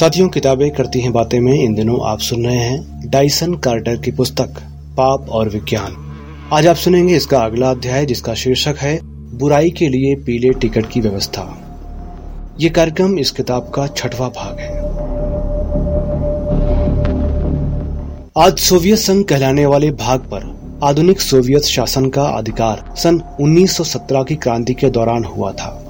साथियों, किताबें करती हैं बातें में, इन दिनों आप सुन रहे हैं डाइसन कार्टर की पुस्तक, पाप और विज्ञान। आज आप सुनेंगे इसका अगला अध्याय, जिसका शीर्षक है, बुराई के लिए पीले टिकट की व्यवस्था। ये कार्यक्रम इस किताब का छठवां भाग है। आज सोवियत संघ कहलाने वाले भाग पर आधुनिक सोवियत शासन का अधिकार सन 1917 की क्रांति के दौरान हुआ था।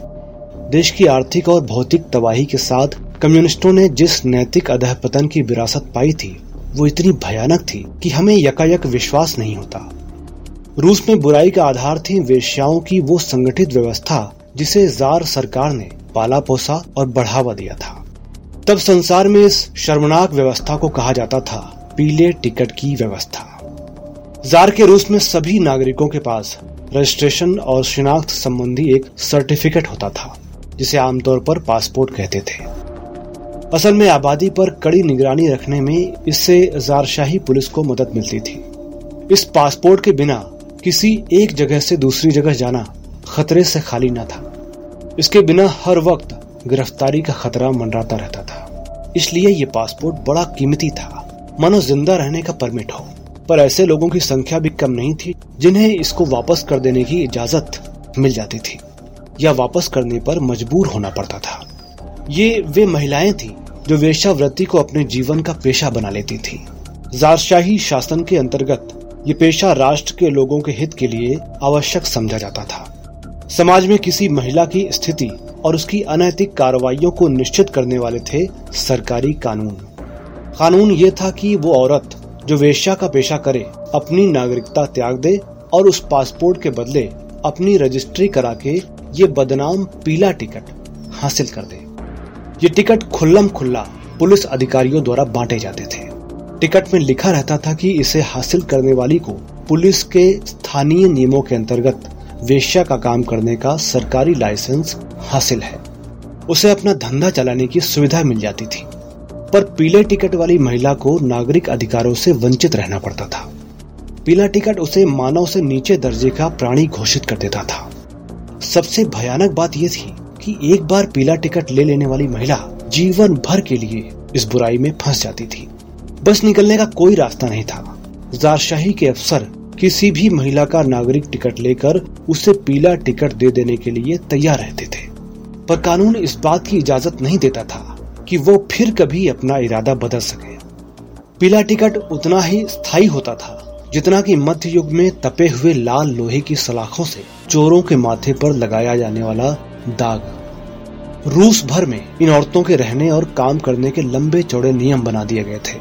देश की आर्थिक और भौतिक तबाही के साथ कम्युनिस्टों ने जिस नैतिक अधपतन की विरासत पाई थी, वो इतनी भयानक थी कि हमें यकायक विश्वास नहीं होता। रूस में बुराई का आधार थी वेश्याओं की वो संगठित व्यवस्था, जिसे जार सरकार ने पाला पोसा और बढ़ावा दिया था। तब संसार में इस शर्मनाक व्यवस्था को कहा जाता था, पीले टिकट की व्यवस्था। जार के रूस में सभी नागरिकों के पास रजिस्ट्रेशन और शिनाख्त संबंधी एक सर्टिफिकेट होता था, जिसे आमतौर पर पासपोर्ट कहते थे। असल में आबादी पर कड़ी निगरानी रखने में इससे जारशाही पुलिस को मदद मिलती थी। इस पासपोर्ट के बिना किसी एक जगह से दूसरी जगह जाना खतरे से खाली न था। इसके बिना हर वक्त गिरफ्तारी का खतरा मंडराता रहता था। इसलिए ये पासपोर्ट बड़ा कीमती था। मानो ज़िंदा रहने का परमिट हो। पर ऐसे लोगों की संख्या भी कम नहीं थी, जिन्हें इसको वापस कर देने की इजाज़त मिल जाती थी या वापस करने पर मजबूर होना पड़ता था। ये वे महिलाएँ थी जो वेश्यावृत्ति को अपने जीवन का पेशा बना लेती थी। जारशाही शासन के अंतर्गत ये पेशा राष्ट्र के लोगों के हित के लिए आवश्यक समझा जाता था। समाज में किसी महिला की स्थिति और उसकी अनैतिक कार्रवाइयों को निश्चित करने वाले थे सरकारी कानून। कानून ये था कि वो औरत जो वेश्या का पेशा करे, अपनी नागरिकता त्याग दे और उस पासपोर्ट के बदले अपनी रजिस्ट्री करा के ये बदनाम पीला टिकट हासिल कर दे। ये टिकट खुल्लम खुल्ला पुलिस अधिकारियों द्वारा बांटे जाते थे। टिकट में लिखा रहता था कि इसे हासिल करने वाली को पुलिस के स्थानीय नियमों के अंतर्गत वेश्या का काम करने का सरकारी लाइसेंस हासिल है। उसे अपना धंधा चलाने की सुविधा मिल जाती थी। पर पीले टिकट वाली महिला को नागरिक अधिकारों से वंचित रहना पड़ता था। पीला टिकट उसे मानव से नीचे दर्जे का प्राणी घोषित कर देता था। सबसे भयानक बात यह थी कि एक बार पीला टिकट ले लेने वाली महिला जीवन भर के लिए इस बुराई में फंस जाती थी। बस निकलने का कोई रास्ता नहीं था। जारशाही के अफसर किसी भी महिला का नागरिक टिकट लेकर उसे पीला टिकट दे देने के लिए तैयार रहते थे। पर कानून इस बात की इजाज़त नहीं देता था कि वो फिर कभी अपना इरादा बदल सके। पीला टिकट उतना ही स्थायी होता था जितना कि मध्य युग में तपे हुए लाल लोहे की सलाखों से चोरों के माथे पर लगाया जाने वाला दाग। रूस भर में इन औरतों के रहने और काम करने के लंबे चौड़े नियम बना दिए गए थे।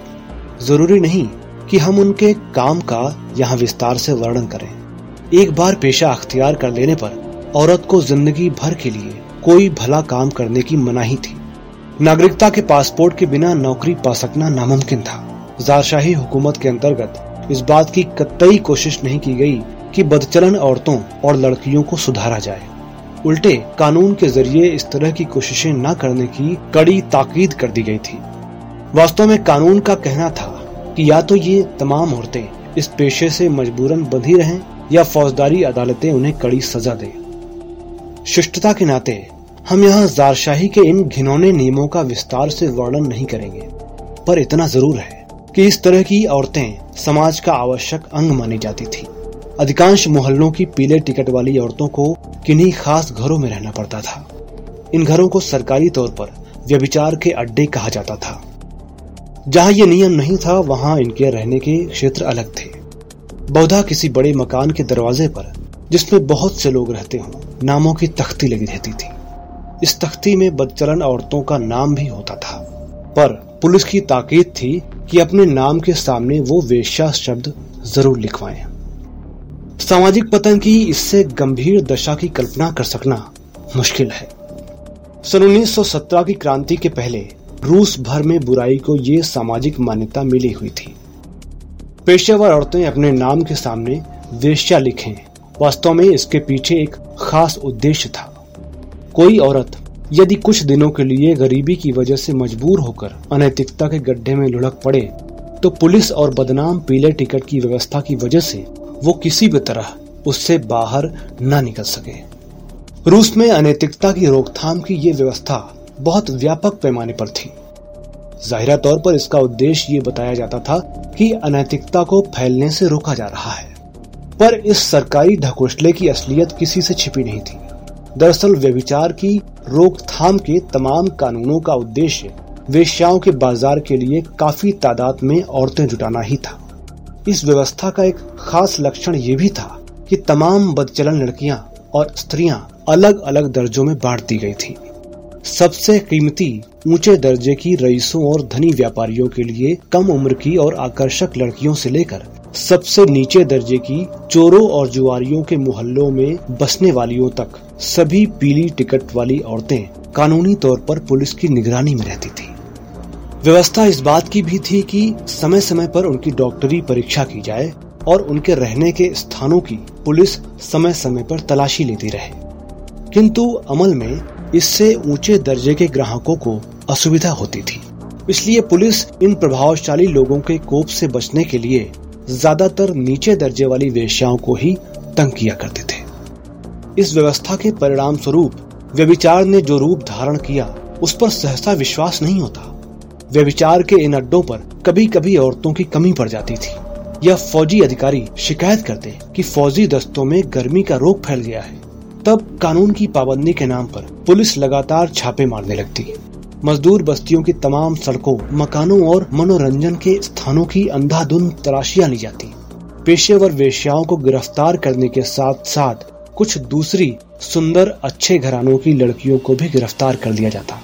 ज़रूरी नहीं कि हम उनके काम का यहाँ विस्तार से वर्णन करें। एक बार पेशा अख्तियार कर लेने पर औरत को ज़िंदगी भर के लिए कोई भला काम करने की मनाही थी। नागरिकता के पासपोर्ट के बिना नौकरी पा सकना नामुमकिन था। जारशाही हुकूमत के अंतर्गत इस बात की कतई कोशिश नहीं की गई कि बदचलन औरतों और लड़कियों को सुधारा जाए। उल्टे कानून के ज़रिए इस तरह की कोशिशें न करने की कड़ी ताकीद कर दी गई थी। वास्तव में कानून का कहना था कि या तो ये तमाम औरतें इस पेशे से मजबूरन बंधी रहें या फौजदारी अदालतें उन्हें कड़ी सजा दें। शिष्टता के नाते, हम यहाँ जारशाही के इन घिनौने नियमों का विस्तार से वर्णन नहीं करेंगे, पर इतना ज़रूर है कि इस तरह की औरतें समाज का आवश्यक अंग मानी जाती थी। अधिकांश मोहल्लों की पीले टिकट वाली औरतों को किन्हीं खास घरों में रहना पड़ता था। इन घरों को सरकारी तौर पर व्यभिचार के अड्डे कहा जाता था। जहाँ ये नियम नहीं था, वहाँ इनके रहने के क्षेत्र अलग थे। बहुधा किसी बड़े मकान के दरवाजे पर, जिसमें बहुत से लोग रहते हों, नामों की तख्ती लगी रहती थी। इस तख्ती में बदचलन औरतों का नाम भी होता था। पर पुलिस की ताकीद थी कि अपने नाम के सामने वो वेश्या शब्द ज़रूर लिखवाएँ। सामाजिक पतन की इससे गंभीर दशा की कल्पना कर सकना मुश्किल है। सन 1917 की क्रांति के पहले रूस भर में बुराई को ये सामाजिक मान्यता मिली हुई थी। पेशेवर औरतें अपने नाम के सामने वेश्या लिखें। वास्तव में इसके पीछे एक खास उद्देश्य था। कोई औरत यदि कुछ दिनों के लिए गरीबी की वजह से मजबूर होकर अनैतिकता के गड्ढे में लुढ़क पड़े तो पुलिस और बदनाम पीले टिकट की व्यवस्था की वजह से वो किसी भी तरह उससे बाहर न निकल सके। रूस में अनैतिकता की रोकथाम की ये व्यवस्था बहुत व्यापक पैमाने पर थी। जाहिरा तौर पर इसका उद्देश्य ये बताया जाता था कि अनैतिकता को फैलने से रोका जा रहा है। पर इस सरकारी ढकोसले की असलियत किसी से छिपी नहीं थी। दरअसल व्यविचार की रोकथाम के तमाम कानूनों का उद्देश्य वेश्याओं के बाज़ार के लिए काफ़ी तादाद में औरतें जुटाना ही था। इस व्यवस्था का एक खास लक्षण ये भी था कि तमाम बदचलन लड़कियाँ और स्त्रियाँ अलग अलग दर्जों में बांट दी गई थी। सबसे कीमती ऊँचे दर्जे की रईसों और धनी व्यापारियों के लिए कम उम्र की और आकर्षक लड़कियों से लेकर सबसे नीचे दर्जे की चोरों और जुआरियों के मोहल्लों में बसने वालियों तक सभी पीली टिकट वाली औरतें कानूनी तौर पर पुलिस की निगरानी में रहती थी। व्यवस्था इस बात की भी थी कि समय समय पर उनकी डॉक्टरी परीक्षा की जाए और उनके रहने के स्थानों की पुलिस समय समय पर तलाशी लेती रहे। किंतु अमल में इससे ऊँचे दर्जे के ग्राहकों को असुविधा होती थी। इसलिए पुलिस इन प्रभावशाली लोगों के कोप से बचने के लिए ज़्यादातर नीचे दर्जे वाली वेश्याओं को ही तंग किया करते थे। इस व्यवस्था के परिणाम स्वरूप व्यविचार ने जो रूप धारण किया, उस पर सहसा विश्वास नहीं होता। व्यविचार के इन अड्डों पर कभी कभी औरतों की कमी पड़ जाती थी। यह फौजी अधिकारी शिकायत करते कि फौजी दस्तों में गर्मी का रोग फैल गया है। तब कानून की पाबंदी के नाम पर पुलिस लगातार छापे मारने लगती। मजदूर बस्तियों की तमाम सड़कों, मकानों और मनोरंजन के स्थानों की अंधाधुन तलाशियाँ ली जाती। पेशेवर वेश्याओं को गिरफ़्तार करने के साथ साथ कुछ दूसरी सुंदर अच्छे घरानों की लड़कियों को भी गिरफ़्तार कर लिया जाता।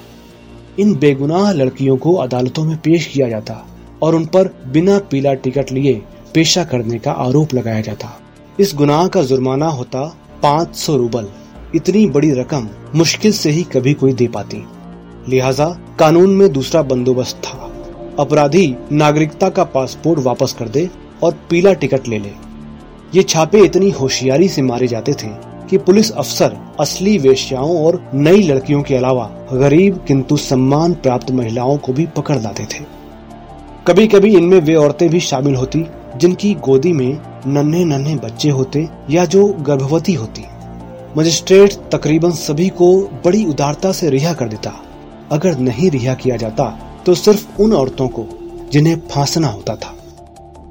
इन बेगुनाह लड़कियों को अदालतों में पेश किया जाता और उन पर बिना पीला टिकट लिए पेशा करने का आरोप लगाया जाता। इस गुनाह का जुर्माना होता पाँच सौ रूबल। इतनी बड़ी रकम मुश्किल से ही कभी कोई दे पाती। लिहाजा कानून में दूसरा बंदोबस्त था। अपराधी नागरिकता का पासपोर्ट वापस कर दे और पीला टिकट ले ले। ये छापे इतनी होशियारी से मारे जाते थे कि पुलिस अफसर, असली वेश्याओं और नई लड़कियों के अलावा गरीब किंतु सम्मान प्राप्त महिलाओं को भी पकड़ लाते थे। कभी कभी इनमें वे औरतें भी शामिल होती, जिनकी गोदी में नन्हे नन्हे बच्चे होते या जो गर्भवती होती। मजिस्ट्रेट तकरीबन सभी को बड़ी उदारता से रिहा कर देता। अगर नहीं रिहा किया जाता तो सिर्फ़ उन औरतों को जिन्हें फांसना होता था।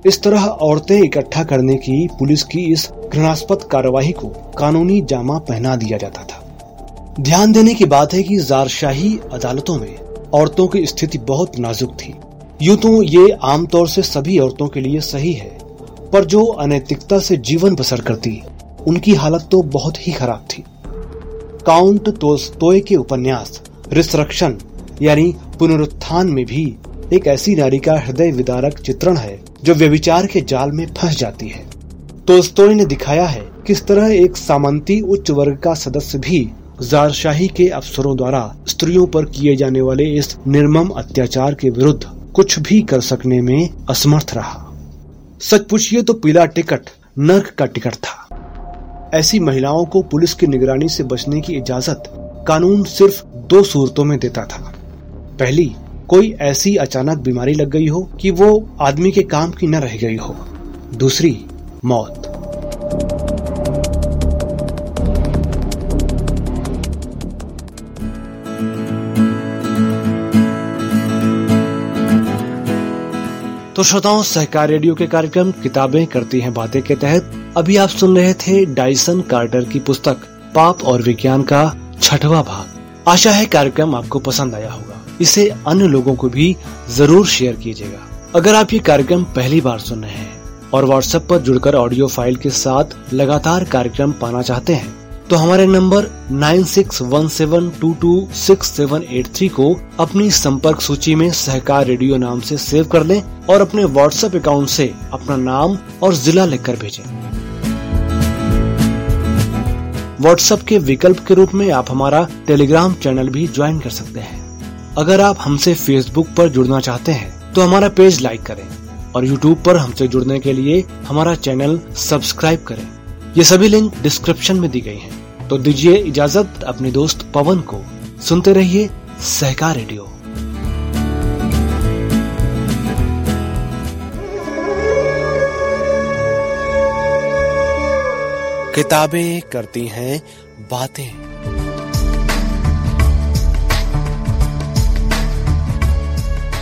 इस तरह औरतें इकट्ठा करने की पुलिस की इस घृणास्पद कार्यवाही को कानूनी जामा पहना दिया जाता था। ध्यान देने की बात है कि जारशाही अदालतों में औरतों की स्थिति बहुत नाजुक थी। यूँ तो ये आमतौर से सभी औरतों के लिए सही है, पर जो अनैतिकता से जीवन बसर करती, उनकी हालत तो बहुत ही खराब थी। काउंट तोस्तोय के उपन्यास रिसरक्षण यानी पुनरुत्थान में भी एक ऐसी नारी का हृदय विदारक चित्रण है जो व्यविचार के जाल में फंस जाती है। तोस्तोय ने दिखाया है किस तरह एक सामंती उच्च वर्ग का सदस्य भी जारशाही के अफसरों द्वारा स्त्रियों पर किए जाने वाले इस निर्मम अत्याचार के विरुद्ध कुछ भी कर सकने में असमर्थ रहा। सच पूछिए तो पीला टिकट, नर्क का टिकट था। ऐसी महिलाओं को पुलिस की निगरानी से बचने की इजाज़त कानून सिर्फ़ दो सूरतों में देता था। पहली कोई ऐसी अचानक बीमारी लग गई हो कि वो आदमी के काम की न रह गई हो। दूसरी, मौत। तो श्रोताओं, सहकार रेडियो के कार्यक्रम किताबें करती हैं बातें के तहत, अभी आप सुन रहे थे डाइसन कार्टर की पुस्तक, पाप और विज्ञान का छठवा भाग। आशा है कार्यक्रम आपको पसंद आया होगा। इसे अन्य लोगों को भी ज़रूर शेयर कीजिएगा। अगर आप ये कार्यक्रम पहली बार सुन रहे हैं और व्हाट्सएप पर जुड़कर ऑडियो फ़ाइल के साथ लगातार कार्यक्रम पाना चाहते हैं तो हमारे नंबर 9617226783 को अपनी संपर्क सूची में सहकार रेडियो नाम से सेव कर लें और अपने व्हाट्सएप अकाउंट से अपना नाम और जिला लिखकर भेजें। व्हाट्सएप के विकल्प के रूप में आप हमारा टेलीग्राम चैनल भी ज्वाइन कर सकते हैं। अगर आप हमसे फेसबुक पर जुड़ना चाहते हैं तो हमारा पेज लाइक करें और यूट्यूब पर हमसे जुड़ने के लिए हमारा चैनल सब्सक्राइब करें। ये सभी लिंक डिस्क्रिप्शन में दी गई हैं। तो दीजिए इजाज़त अपने दोस्त पवन को। सुनते रहिए सहकार रेडियो। किताबें करती हैं, बातें।